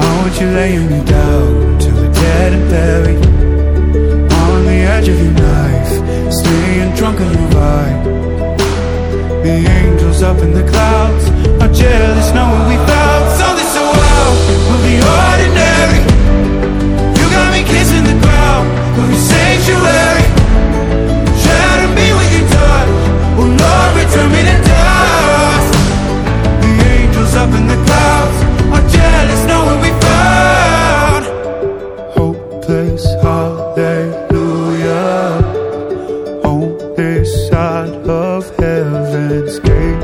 I want you laying me down till we're dead and buried? On the edge of your knife, staying drunk on your vibe. The angels up in the clouds are jealous knowing we found hopeless hallelujah on this side of heaven's gate.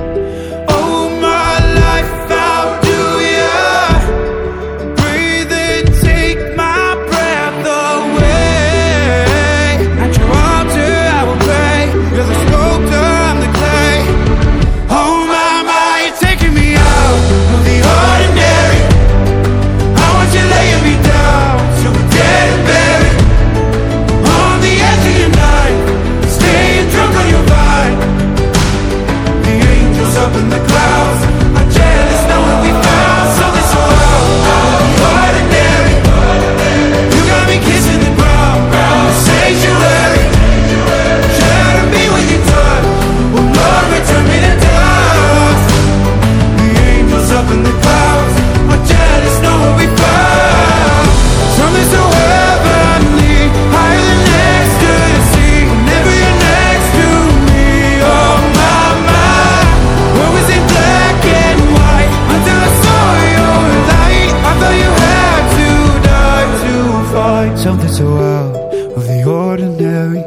Of the ordinary.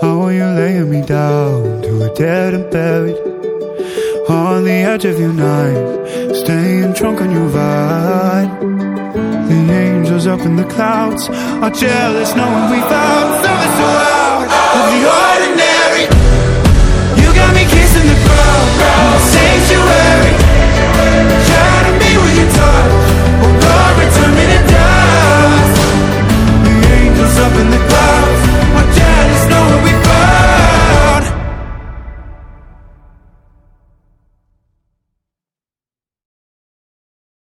How are you laying me down to a dead and buried? On the edge of your night, staying drunk on your vine. The angels up in the clouds are jealous knowing we found